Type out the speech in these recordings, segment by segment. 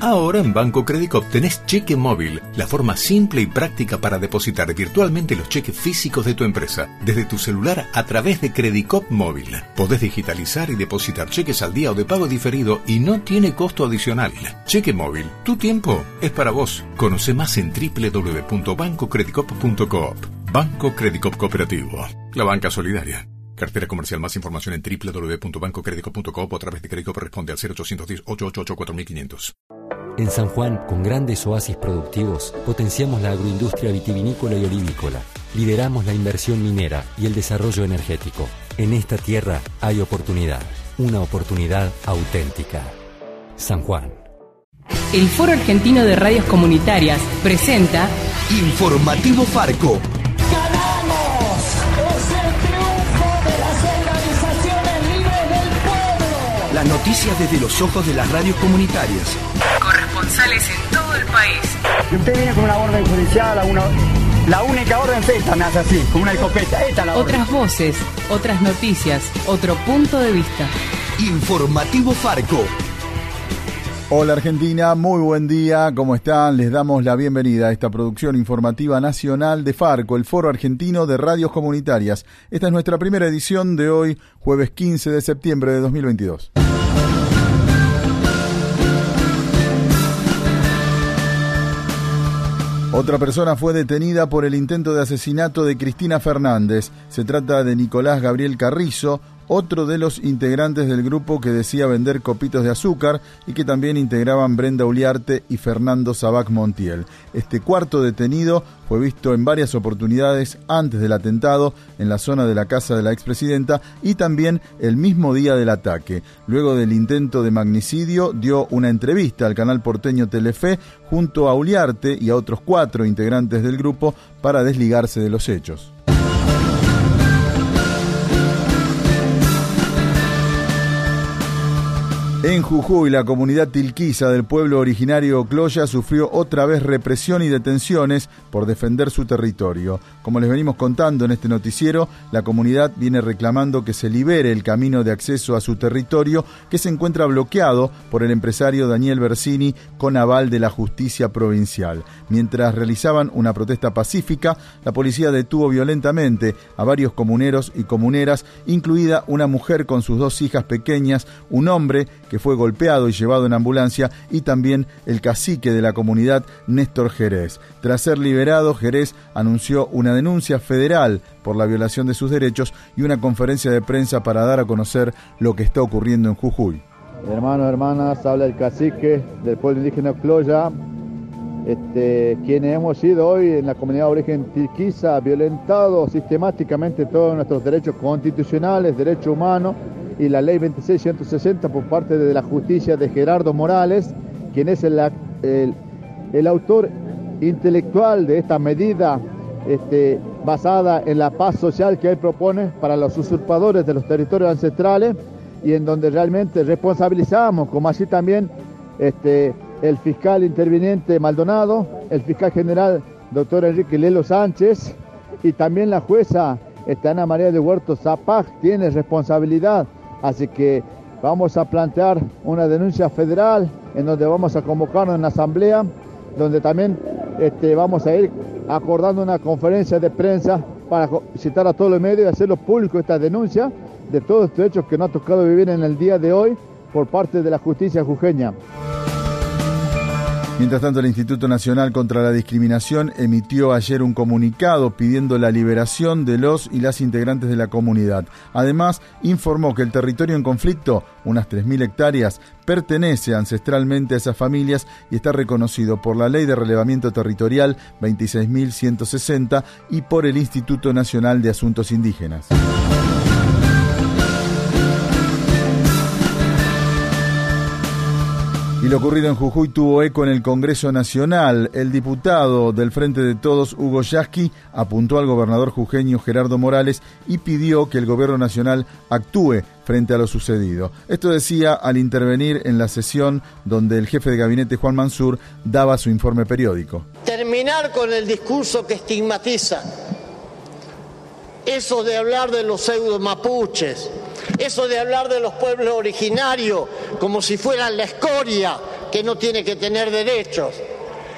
Ahora en Banco Crédico obtenés cheque móvil, la forma simple y práctica para depositar virtualmente los cheques físicos de tu empresa, desde tu celular a través de Credicop Móvil. Podés digitalizar y depositar cheques al día o de pago diferido y no tiene costo adicional. Cheque móvil, tu tiempo es para vos. Conoce más en www.bancocredicop.coop. Banco Credicop Cooperativo, la banca solidaria. Cartera comercial. Más información en www.bancocredico.com o a través de crédito corresponde al 0810-888-4500. En San Juan, con grandes oasis productivos, potenciamos la agroindustria vitivinícola y olivícola. Lideramos la inversión minera y el desarrollo energético. En esta tierra hay oportunidad, una oportunidad auténtica. San Juan. El Foro Argentino de Radios Comunitarias presenta Informativo Farco. ¡Ganamos! ¡Es el triunfo de las organizaciones libres del pueblo! Las noticias desde los ojos de las radios comunitarias. Corresponsales en todo el país. Y usted viene con una orden judicial, a una, la única orden es esta, me hace así, con una escopeta. Esta es la orden. Otras voces, otras noticias, otro punto de vista. Informativo Farco. Hola Argentina, muy buen día, ¿cómo están? Les damos la bienvenida a esta producción informativa nacional de Farco, el Foro Argentino de Radios Comunitarias. Esta es nuestra primera edición de hoy, jueves 15 de septiembre de 2022. Otra persona fue detenida por el intento de asesinato de Cristina Fernández. Se trata de Nicolás Gabriel Carrizo, otro de los integrantes del grupo que decía vender copitos de azúcar y que también integraban Brenda Uliarte y Fernando Sabac Montiel. Este cuarto detenido fue visto en varias oportunidades antes del atentado en la zona de la casa de la expresidenta y también el mismo día del ataque. Luego del intento de magnicidio dio una entrevista al canal porteño Telefe junto a Uliarte y a otros cuatro integrantes del grupo para desligarse de los hechos. En Jujuy, la comunidad tilquiza del pueblo originario Cloya sufrió otra vez represión y detenciones por defender su territorio. Como les venimos contando en este noticiero, la comunidad viene reclamando que se libere el camino de acceso a su territorio que se encuentra bloqueado por el empresario Daniel Bersini con aval de la justicia provincial. Mientras realizaban una protesta pacífica, la policía detuvo violentamente a varios comuneros y comuneras, incluida una mujer con sus dos hijas pequeñas, un hombre que fue golpeado y llevado en ambulancia, y también el cacique de la comunidad, Néstor Jerez. Tras ser liberado, Jerez anunció una denuncia federal por la violación de sus derechos y una conferencia de prensa para dar a conocer lo que está ocurriendo en Jujuy. Hermanos, hermanas, habla el cacique del pueblo indígena Cloya, este, quienes hemos sido hoy en la comunidad de origen tilquiza violentados sistemáticamente todos nuestros derechos constitucionales, derechos humanos y la ley 26160 por parte de la justicia de Gerardo Morales, quien es el, el, autor intelectual de esta medida este, basada en la paz social que él propone para los usurpadores de los territorios ancestrales y en donde realmente responsabilizamos, como así también este, el fiscal interviniente Maldonado, el fiscal general doctor Enrique Lelo Sánchez y también la jueza este, Ana María de Huerto Zapag tiene responsabilidad Así que vamos a plantear una denuncia federal en donde vamos a convocar una asamblea, donde también este, vamos a ir acordando una conferencia de prensa para citar a todos los medios y hacerlo público esta denuncia de todos estos hechos que nos ha tocado vivir en el día de hoy por parte de la justicia jujeña. Mientras tanto, el Instituto Nacional contra la Discriminación emitió ayer un comunicado pidiendo la liberación de los y las integrantes de la comunidad. Además, informó que el territorio en conflicto, unas 3.000 hectáreas, pertenece ancestralmente a esas familias y está reconocido por la Ley de Relevamiento Territorial 26.160 y por el Instituto Nacional de Asuntos Indígenas. Y lo ocurrido en Jujuy tuvo eco en el Congreso Nacional. El diputado del Frente de Todos, Hugo Yasky, apuntó al gobernador jujeño Gerardo Morales y pidió que el gobierno nacional actúe frente a lo sucedido. Esto decía al intervenir en la sesión donde el jefe de gabinete Juan Mansur daba su informe periódico. Terminar con el discurso que estigmatiza, Eso de hablar de los pseudo mapuches, eso de hablar de los pueblos originarios como si fueran la escoria que no tiene que tener derechos,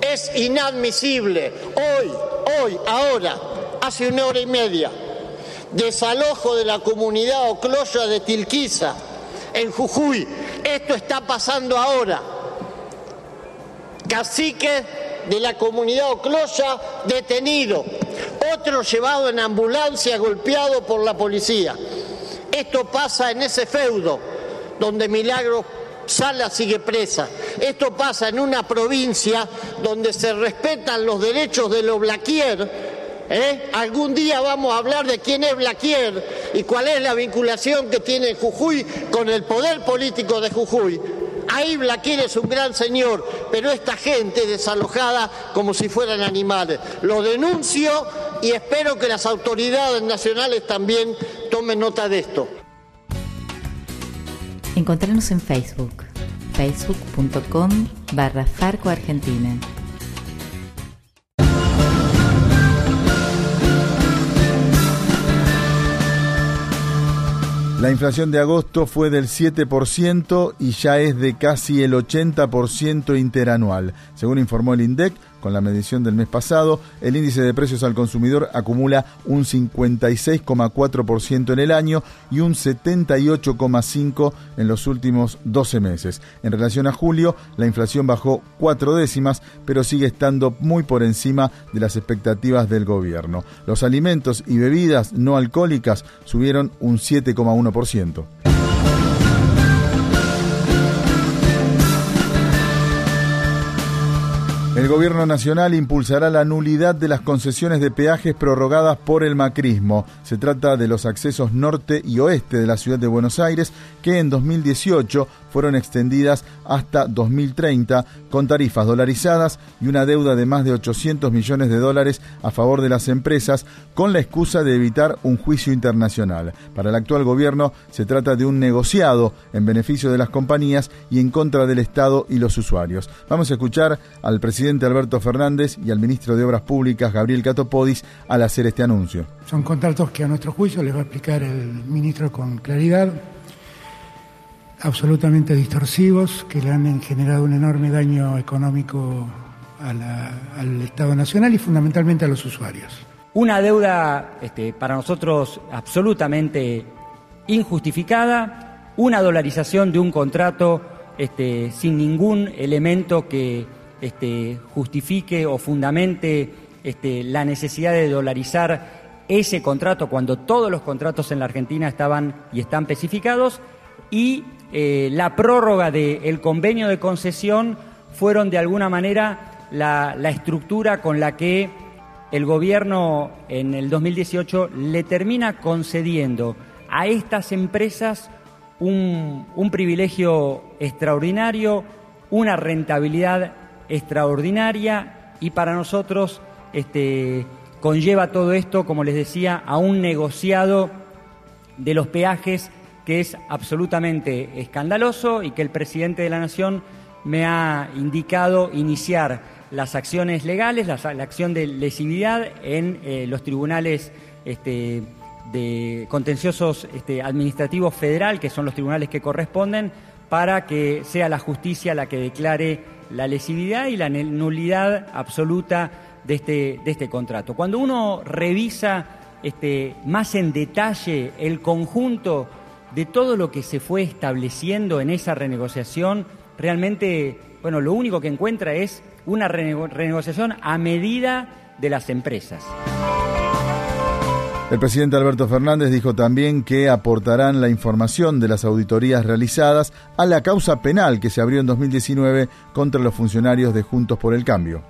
es inadmisible. Hoy, hoy, ahora, hace una hora y media, desalojo de la comunidad Ocloya de Tilquiza, en Jujuy. Esto está pasando ahora. Cacique de la comunidad Ocloya detenido, otro llevado en ambulancia golpeado por la policía. Esto pasa en ese feudo donde Milagro Sala sigue presa. Esto pasa en una provincia donde se respetan los derechos de los blaquier. ¿eh? Algún día vamos a hablar de quién es Blaquier y cuál es la vinculación que tiene Jujuy con el poder político de Jujuy. Ahí Blaquier es un gran señor, pero esta gente desalojada como si fueran animales. Lo denuncio y espero que las autoridades nacionales también tomen nota de esto. Encontrarnos en Facebook, facebook.com barra Farco Argentina. La inflación de agosto fue del 7% y ya es de casi el 80% interanual. Según informó el INDEC, con la medición del mes pasado, el índice de precios al consumidor acumula un 56,4% en el año y un 78,5% en los últimos 12 meses. En relación a julio, la inflación bajó cuatro décimas, pero sigue estando muy por encima de las expectativas del gobierno. Los alimentos y bebidas no alcohólicas subieron un 7,1%. El Gobierno Nacional impulsará la nulidad de las concesiones de peajes prorrogadas por el macrismo. Se trata de los accesos norte y oeste de la ciudad de Buenos Aires que en 2018 fueron extendidas hasta 2030 con tarifas dolarizadas y una deuda de más de 800 millones de dólares a favor de las empresas con la excusa de evitar un juicio internacional. Para el actual gobierno se trata de un negociado en beneficio de las compañías y en contra del Estado y los usuarios. Vamos a escuchar al presidente Alberto Fernández y al ministro de Obras Públicas Gabriel Catopodis al hacer este anuncio. Son contratos que a nuestro juicio les va a explicar el ministro con claridad absolutamente distorsivos que le han generado un enorme daño económico al Estado Nacional y fundamentalmente a los usuarios. Una deuda este, para nosotros absolutamente injustificada, una dolarización de un contrato este, sin ningún elemento que este, justifique o fundamente la necesidad de dolarizar ese contrato cuando todos los contratos en la Argentina estaban y están especificados y eh, la prórroga del convenio de concesión fueron de alguna manera la, estructura con la que el gobierno en el 2018 le termina concediendo a estas empresas un, privilegio extraordinario, una rentabilidad extraordinaria y para nosotros este, conlleva todo esto, como les decía, a un negociado de los peajes que es absolutamente escandaloso y que el presidente de la Nación me ha indicado iniciar las acciones legales, la, acción de lesividad en eh, los tribunales este, de contenciosos este, administrativos federal, que son los tribunales que corresponden, para que sea la justicia la que declare la lesividad y la nulidad absoluta de este, de este contrato. Cuando uno revisa este, más en detalle el conjunto de todo lo que se fue estableciendo en esa renegociación, realmente, bueno, lo único que encuentra es una renegociación a medida de las empresas. El presidente Alberto Fernández dijo también que aportarán la información de las auditorías realizadas a la causa penal que se abrió en 2019 contra los funcionarios de Juntos por el Cambio.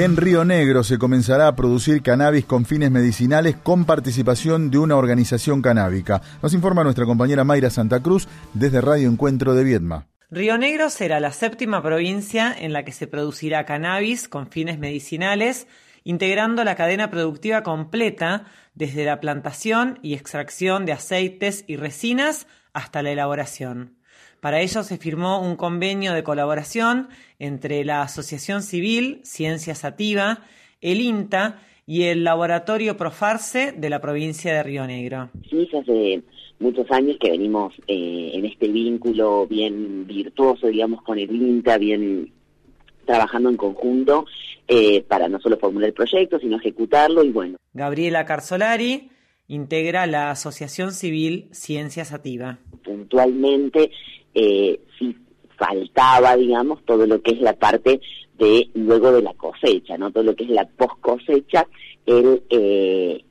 En Río Negro se comenzará a producir cannabis con fines medicinales con participación de una organización canábica. Nos informa nuestra compañera Mayra Santa Cruz desde Radio Encuentro de Viedma. Río Negro será la séptima provincia en la que se producirá cannabis con fines medicinales, integrando la cadena productiva completa desde la plantación y extracción de aceites y resinas hasta la elaboración. Para ello se firmó un convenio de colaboración entre la Asociación Civil Ciencia Sativa, el INTA y el Laboratorio Profarse de la provincia de Río Negro. Sí, hace muchos años que venimos eh, en este vínculo bien virtuoso, digamos, con el INTA, bien trabajando en conjunto eh, para no solo formular el proyecto, sino ejecutarlo y bueno. Gabriela Carsolari integra la Asociación Civil Ciencia Sativa. Puntualmente, eh, sí faltaba, digamos, todo lo que es la parte de luego de la cosecha, ¿no? Todo lo que es la post cosecha, el eh,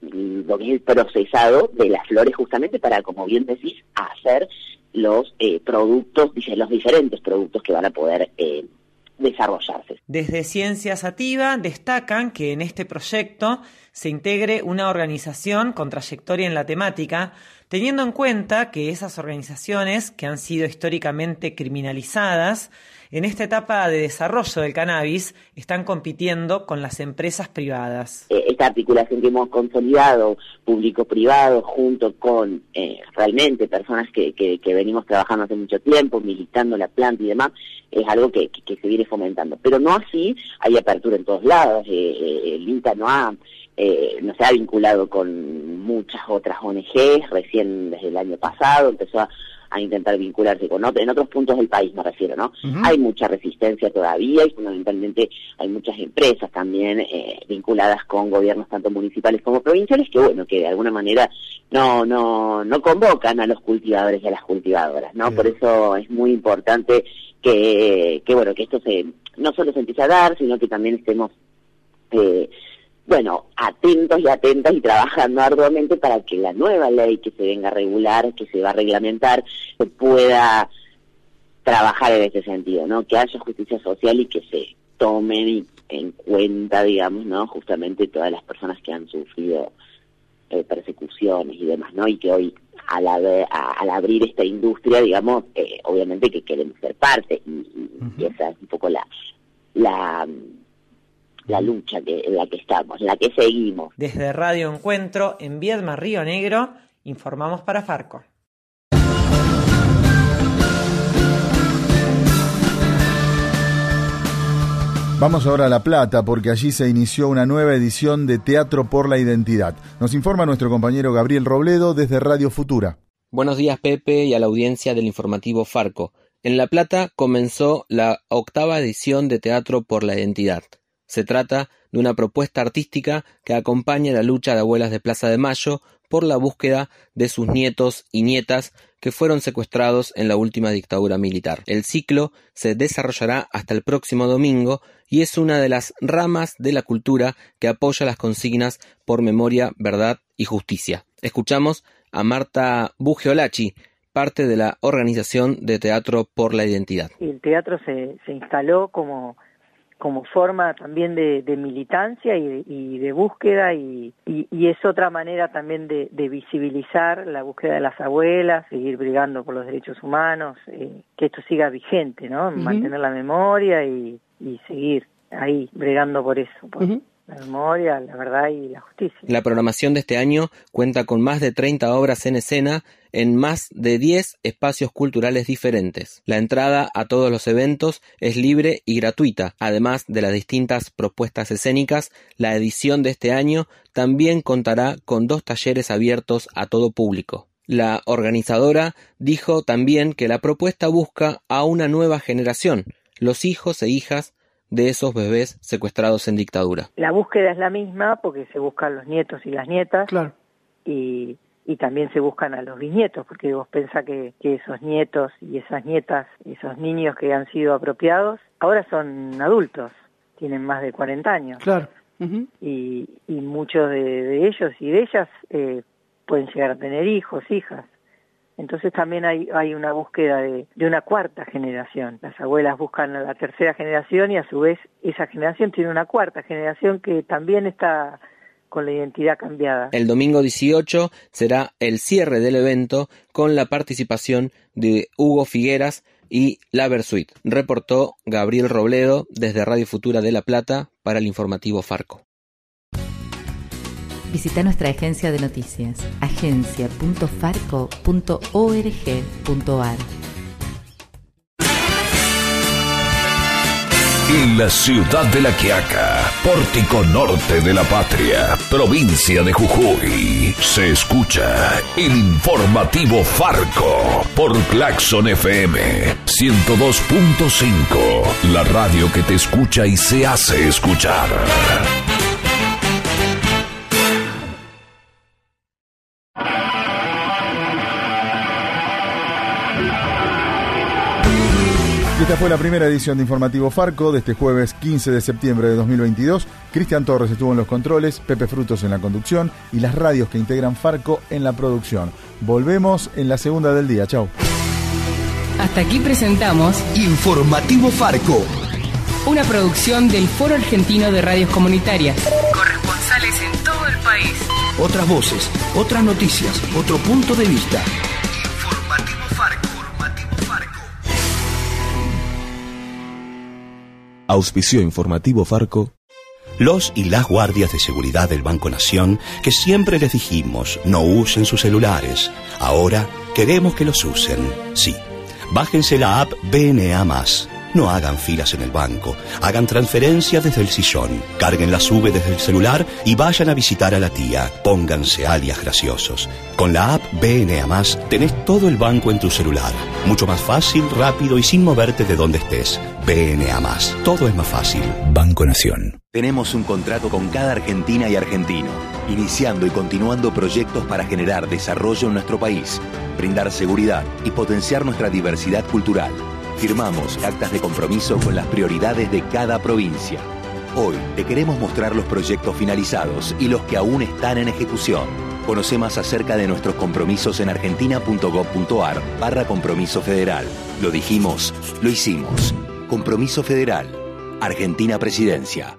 lo que es el procesado de las flores justamente para, como bien decís, hacer los eh, productos, los diferentes productos que van a poder eh, desarrollarse. Desde Ciencia Sativa destacan que en este proyecto se integre una organización con trayectoria en la temática, teniendo en cuenta que esas organizaciones que han sido históricamente criminalizadas en esta etapa de desarrollo del cannabis están compitiendo con las empresas privadas. Eh, esta articulación que hemos consolidado, público-privado, junto con eh, realmente personas que, que, venimos trabajando hace mucho tiempo, militando la planta y demás, es algo que, que, se viene fomentando. Pero no así, hay apertura en todos lados, eh, el INTA no ha... no se ha vinculado con muchas otras ONGs, recién desde el año pasado empezó a, a intentar vincularse con otros, en otros puntos del país me refiero, ¿no? Hay mucha resistencia todavía y fundamentalmente hay muchas empresas también eh, vinculadas con gobiernos tanto municipales como provinciales que bueno, que de alguna manera no, no, no convocan a los cultivadores y a las cultivadoras, ¿no? Por eso es muy importante que, que bueno, que esto se, no solo se empiece a dar, sino que también estemos eh, bueno, atentos y atentas y trabajando arduamente para que la nueva ley que se venga a regular, que se va a reglamentar, pueda trabajar en ese sentido, ¿no? Que haya justicia social y que se tomen en cuenta, digamos, ¿no? Justamente todas las personas que han sufrido eh, persecuciones y demás, ¿no? Y que hoy al, al abrir esta industria, digamos, eh, obviamente que queremos ser parte y, y, esa es un poco la la lucha que, en la que estamos, en la que seguimos. Desde Radio Encuentro, en Viedma, Río Negro, informamos para Farco. Vamos ahora a La Plata porque allí se inició una nueva edición de Teatro por la Identidad. Nos informa nuestro compañero Gabriel Robledo desde Radio Futura. Buenos días Pepe y a la audiencia del informativo Farco. En La Plata comenzó la octava edición de Teatro por la Identidad. Se trata de una propuesta artística que acompaña la lucha de abuelas de Plaza de Mayo por la búsqueda de sus nietos y nietas que fueron secuestrados en la última dictadura militar. El ciclo se desarrollará hasta el próximo domingo y es una de las ramas de la cultura que apoya las consignas por memoria, verdad y justicia. Escuchamos a Marta Bugiolachi, parte de la organización de Teatro por la Identidad. El teatro se, se instaló como como forma también de, militancia y de, búsqueda y, es otra manera también de, visibilizar la búsqueda de las abuelas, seguir brigando por los derechos humanos, eh, que esto siga vigente, ¿no? Mantener la memoria y, seguir ahí bregando por eso la memoria, la verdad y la justicia. La programación de este año cuenta con más de 30 obras en escena en más de 10 espacios culturales diferentes. La entrada a todos los eventos es libre y gratuita. Además de las distintas propuestas escénicas, la edición de este año también contará con dos talleres abiertos a todo público. La organizadora dijo también que la propuesta busca a una nueva generación, los hijos e hijas de esos bebés secuestrados en dictadura. La búsqueda es la misma porque se buscan los nietos y las nietas. Claro. Y, y también se buscan a los bisnietos, porque vos pensás que, que esos nietos y esas nietas, esos niños que han sido apropiados, ahora son adultos, tienen más de 40 años. Claro. y, y muchos de, ellos y de ellas eh, pueden llegar a tener hijos, hijas. Entonces también hay, una búsqueda de, de, una cuarta generación. Las abuelas buscan a la tercera generación y a su vez esa generación tiene una cuarta generación que también está con la identidad cambiada. El domingo 18 será el cierre del evento con la participación de Hugo Figueras y La Versuit, reportó Gabriel Robledo desde Radio Futura de La Plata para el informativo Farco. Visita nuestra agencia de noticias, agencia.farco.org.ar. En la ciudad de La Quiaca, pórtico norte de la patria, provincia de Jujuy, se escucha el informativo Farco por Claxon FM 102.5, la radio que te escucha y se hace escuchar. Esta fue la primera edición de Informativo Farco de este jueves 15 de septiembre de 2022. Cristian Torres estuvo en los controles, Pepe Frutos en la conducción y las radios que integran Farco en la producción. Volvemos en la segunda del día. Chau. Hasta aquí presentamos Informativo Farco. Una producción del Foro Argentino de Radios Comunitarias. Corresponsales en todo el país. Otras voces, otras noticias, otro punto de vista. Auspicio informativo Farco. Los y las guardias de seguridad del Banco Nación, que siempre les dijimos no usen sus celulares, ahora queremos que los usen. Sí, bájense la app BNA no hagan filas en el banco, hagan transferencias desde el sillón, carguen la sube desde el celular y vayan a visitar a la tía. Pónganse alias graciosos. Con la app BNA Más tenés todo el banco en tu celular. Mucho más fácil, rápido y sin moverte de donde estés. BNA Más. Todo es más fácil. Banco Nación. Tenemos un contrato con cada argentina y argentino, iniciando y continuando proyectos para generar desarrollo en nuestro país, brindar seguridad y potenciar nuestra diversidad cultural Firmamos actas de compromiso con las prioridades de cada provincia. Hoy te queremos mostrar los proyectos finalizados y los que aún están en ejecución. Conoce más acerca de nuestros compromisos en argentina.gov.ar barra compromiso federal. Lo dijimos, lo hicimos. Compromiso federal. Argentina Presidencia.